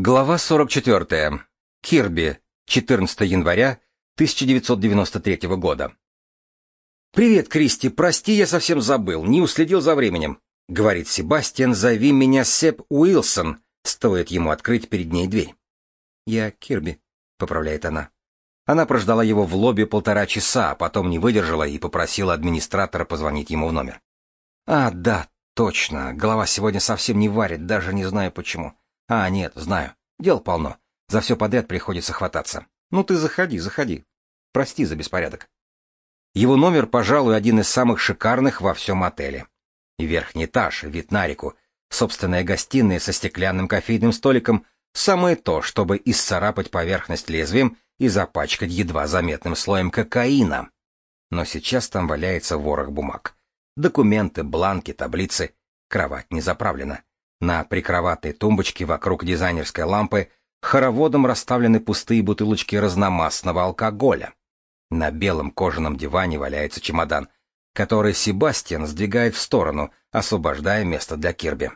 Глава 44. Кирби. 14 января 1993 года. «Привет, Кристи. Прости, я совсем забыл. Не уследил за временем», — говорит Себастьян. «Зови меня Сеп Уилсон». Стоит ему открыть перед ней дверь. «Я Кирби», — поправляет она. Она прождала его в лобби полтора часа, а потом не выдержала и попросила администратора позвонить ему в номер. «А, да, точно. Голова сегодня совсем не варит, даже не знаю почему. А, нет, знаю. Дел полно. За все подряд приходится хвататься. Ну ты заходи, заходи. Прости за беспорядок. Его номер, пожалуй, один из самых шикарных во всем отеле. Верхний этаж, вид на реку, собственная гостиная со стеклянным кофейным столиком — самое то, чтобы исцарапать поверхность лезвием и запачкать едва заметным слоем кокаина. Но сейчас там валяется ворох бумаг. Документы, бланки, таблицы. Кровать не заправлена. На прикроватной тумбочке вокруг дизайнерской лампы хороводом расставлены пустые бутылочки разномастного алкоголя. На белом кожаном диване валяется чемодан, который Себастьян сдвигает в сторону, освобождая место для Кирби.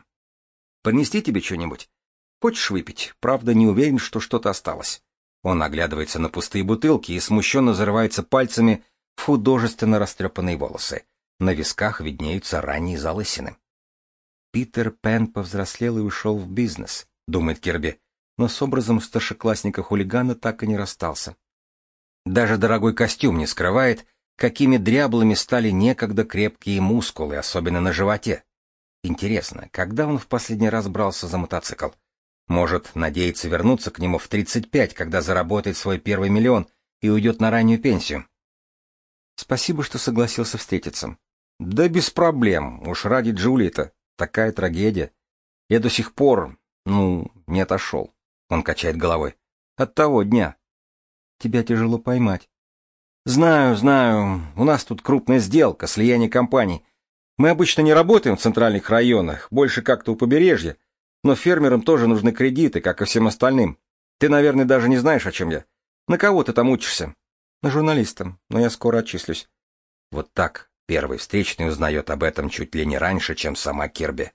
«Принести тебе что-нибудь? Хочешь выпить? Правда, не уверен, что что-то осталось». Он оглядывается на пустые бутылки и смущенно зарывается пальцами в художественно растрепанные волосы. На висках виднеются ранние залысины. Питер Пен повзрослел и ушел в бизнес, думает Кирби, но с образом старшеклассника-хулигана так и не расстался. Даже дорогой костюм не скрывает, какими дряблыми стали некогда крепкие мускулы, особенно на животе. Интересно, когда он в последний раз брался за мотоцикл? Может, надеется вернуться к нему в 35, когда заработает свой первый миллион и уйдет на раннюю пенсию? Спасибо, что согласился встретиться. Да без проблем, уж ради Джулии-то. Такая трагедия. Я до сих пор, ну, не отошел. Он качает головой. От того дня. Тебя тяжело поймать. Знаю, знаю. У нас тут крупная сделка, слияние компаний. Мы обычно не работаем в центральных районах, больше как-то у побережья. Но фермерам тоже нужны кредиты, как и всем остальным. Ты, наверное, даже не знаешь, о чем я. На кого ты там учишься? На журналиста, но я скоро отчислюсь. Вот так Первый встречный узнает об этом чуть ли не раньше, чем сама Кирби.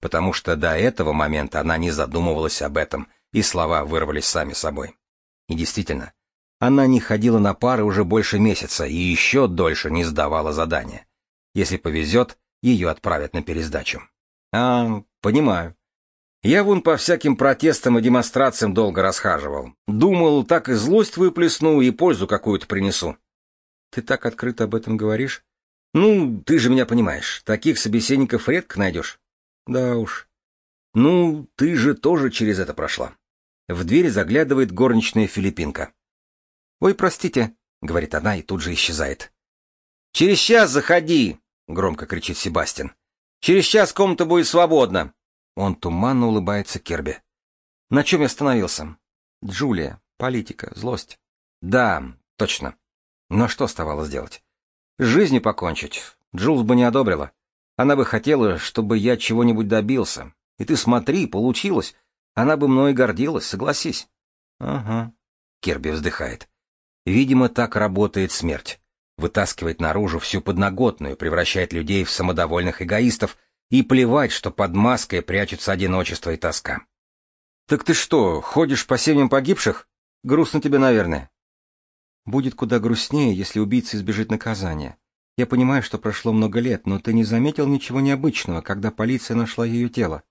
Потому что до этого момента она не задумывалась об этом, и слова вырвались сами собой. И действительно, она не ходила на пары уже больше месяца и еще дольше не сдавала задания. Если повезет, ее отправят на пересдачу. А, понимаю. Я вон по всяким протестам и демонстрациям долго расхаживал. Думал, так и злость выплесну, и пользу какую-то принесу. Ты так открыто об этом говоришь? Ну, ты же меня понимаешь, таких собеседников редко найдешь. Да уж. Ну, ты же тоже через это прошла. В дверь заглядывает горничная филиппинка. «Ой, простите», — говорит она и тут же исчезает. «Через час заходи!» — громко кричит Себастьян. «Через час комната будет свободна!» Он туманно улыбается Керби. «На чем я остановился?» «Джулия, политика, злость». «Да, точно. Но что оставалось делать?» Жизнью покончить. Джулс бы не одобрила. Она бы хотела, чтобы я чего-нибудь добился. И ты смотри, получилось. Она бы мной гордилась, согласись. Ага. Керби вздыхает. Видимо, так работает смерть. Вытаскивает наружу всю подноготную, превращает людей в самодовольных эгоистов и плевать, что под маской прячутся одиночество и тоска. Так ты что, ходишь по семьям погибших? Грустно тебе, наверное. Будет куда грустнее, если убийца избежит наказания. Я понимаю, что прошло много лет, но ты не заметил ничего необычного, когда полиция нашла ее тело.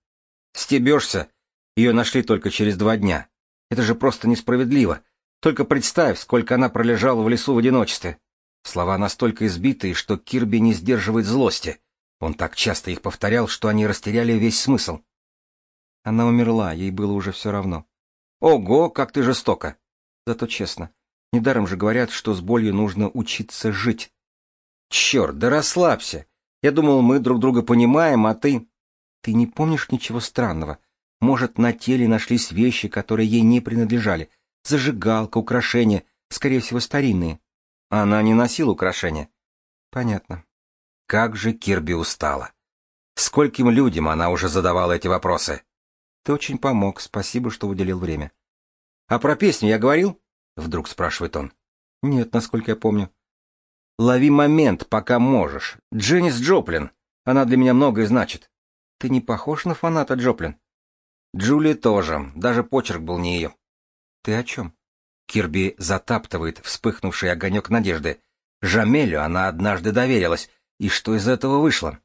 Стебешься. Ее нашли только через два дня. Это же просто несправедливо. Только представь, сколько она пролежала в лесу в одиночестве. Слова настолько избитые, что Кирби не сдерживает злости. Он так часто их повторял, что они растеряли весь смысл. Она умерла, ей было уже все равно. Ого, как ты жестоко! Зато честно. Недаром же говорят, что с болью нужно учиться жить. Черт, да расслабься. Я думал, мы друг друга понимаем, а ты... Ты не помнишь ничего странного? Может, на теле нашлись вещи, которые ей не принадлежали. Зажигалка, украшения, скорее всего, старинные. Она не носила украшения. Понятно. Как же Кирби устала. Скольким людям она уже задавала эти вопросы? Ты очень помог, спасибо, что уделил время. А про песню я говорил? Вдруг спрашивает он. Нет, насколько я помню. Лови момент, пока можешь. Дженнис Джоплин. Она для меня многое значит. Ты не похож на фаната Джоплин? Джули тоже, даже почерк был не ее. Ты о чем? Кирби затаптывает вспыхнувший огонек надежды. Жамелю она однажды доверилась. И что из этого вышло?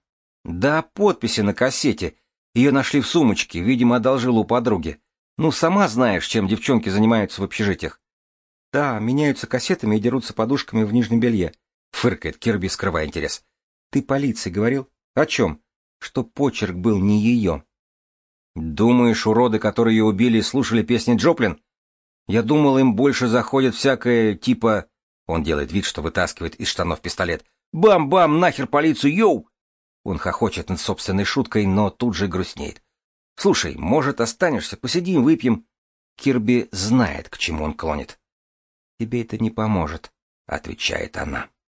Да, подписи на кассете. Ее нашли в сумочке, видимо, одолжила у подруги. Ну, сама знаешь, чем девчонки занимаются в общежитиях. Да, меняются кассетами и дерутся подушками в нижнем белье. Фыркает Кирби, скрывая интерес. Ты полиции говорил? О чем? Что почерк был не ее. Думаешь, уроды, которые ее убили, слушали песни Джоплин? Я думал, им больше заходит всякое, типа... Он делает вид, что вытаскивает из штанов пистолет. «Бам-бам, нахер полицию, йоу!» Он хохочет над собственной шуткой, но тут же грустнеет. «Слушай, может, останешься, посидим, выпьем?» Кирби знает, к чему он клонит. «Тебе это не поможет», — отвечает она.